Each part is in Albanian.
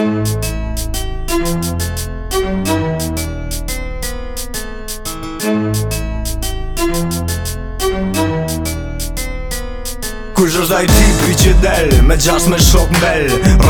Música Kush është ai tipi që del me gjas me shok mbel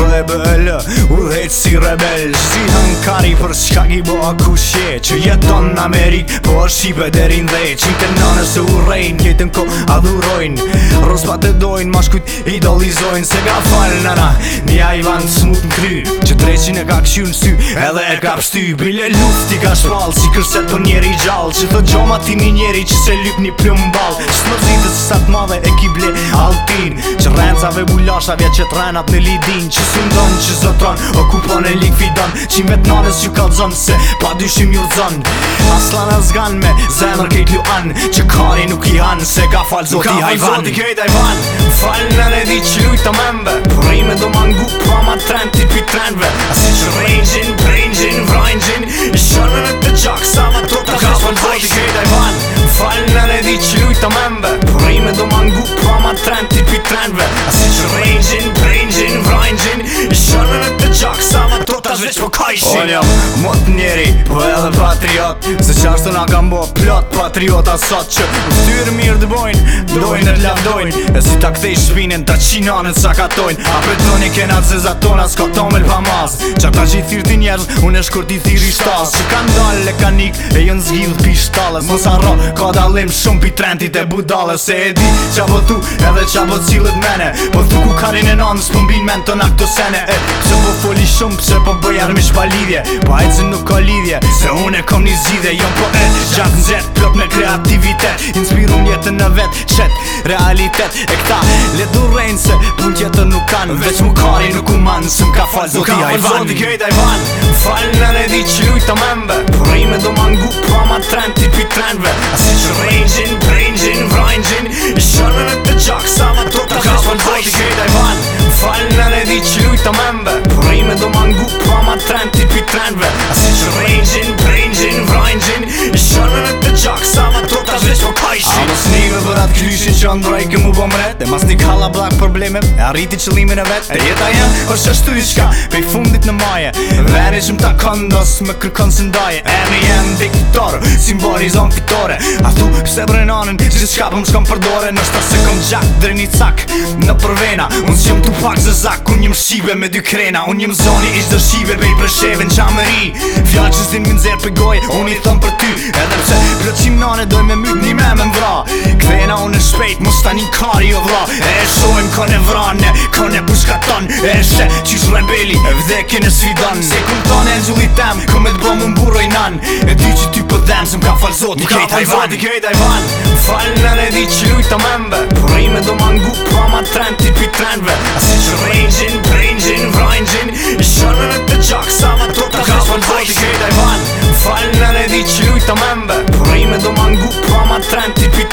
rebel u si rebel si han kari për shkagi bo akushje që jeton në Amerik po a shqipe derin dhe qim nane se u rejn jetën ko a dhurojn rospa të dojn ma shkut idolizojn se ka fal nana një a i vanë smut në kry që treqin e ka këshu në sy edhe e ka pështy bile luft i ka shpal si kërset të njeri gjall që të gjoma ti një njeri që se lyp një plëmbal së më zhitës së mave e ki ble alt shtin Që rencave bulashave që trenat në lidin Që sundon, që zotron, o kupon e likvidon Që vet nanës që kalzon, se pa dyshim ju zon Aslan e zgan me zemër kejt ju an Që kari nuk i han, se ka fal zoti hajvan Ka fal zoti kejt hajvan Fal në në di që lujta membe Përrime do mangu pa ma tren pi trenve Asi që rejnxin, brejnxin, vrajnxin I shonë në të gjak sa ma to ta kras fal zoti kejt hajvan Fal në në di që lujta membe Përrime do mangu pa ma tren bir tren ver Asıl şu range'in, range'in, range'in ka zhvesh po ka ishi Unë jam mot njeri, po edhe patriot Se qashtu nga kam bo plot patriot asot që Tyrë mirë të bojnë, dojnë e lavdojnë E si ta kthej shpinën, ta qinanën sa katojnë A petroni kena të zezat tona, s'ka ta me lpa mazë Qa ta që i thyrë ti njerë, unë e shkur ti thyrë i shtazë Që kanë dalë le kanikë, e jënë zgjidhë pi shtalës Mos arro, ka dalim shumë pi trendit e budalës Se e di qa po tu, edhe qa po cilët mene Po tu ku karin e nanë, s'pëmbin po men të nak sene E, që po foli shumë, pëse po bëj armi shpalidhje Po a e cë nuk ka lidhje Se unë e kom një zhidhe Jo po e gjatë në gjetë Plot me kreativitet Inspiru një të në vetë Qetë realitet E këta du rejnë Se pun tjetë nuk kanë Vec mu kari nuk u manë Se mka falë zoti a i vanë Zoti kjojt a i vanë Falë në në edhi që lujtë të membe Por i me do mangu Pa po ma trend tipi trendve Asi që rejnë gjenë changing lyshin që andra i këmu bom rret Dhe mas një kalla blak problemet E arriti qëlimin e vet E jeta jem është ështu i shka Pe i fundit në maje Veri që më ta këndos Me kërkon së ndaje E në jem diktator Si më bori zon fitore A thu pse brenonin Që shka pëm shkom përdore Në shta se kom gjak Dre një cak Në përvena Unë që më tu pak zë zak Unë jem shqibe me dy krena Unë jem zoni ish dë shqibe Pe i presheve në për ty me na unë shpejt Mos ta një kari o vla E esojmë kone vrane Kone buska ton E se që shle beli Vdekje në sfidan Se kum ton e nxulli tem Kom e të bom më buroj nan E di që ty për po dem Se më ka fal zot Një kej tajvan Një kej tajvan Fal në në di që luj të membe Porime do mangu Pa ma trend ti pi trendve Asi që rejnxin, brejnxin, vrajnxin E shërën e të gjak Sa ma to ta ka të membe Porime do mangu ma trend ti pi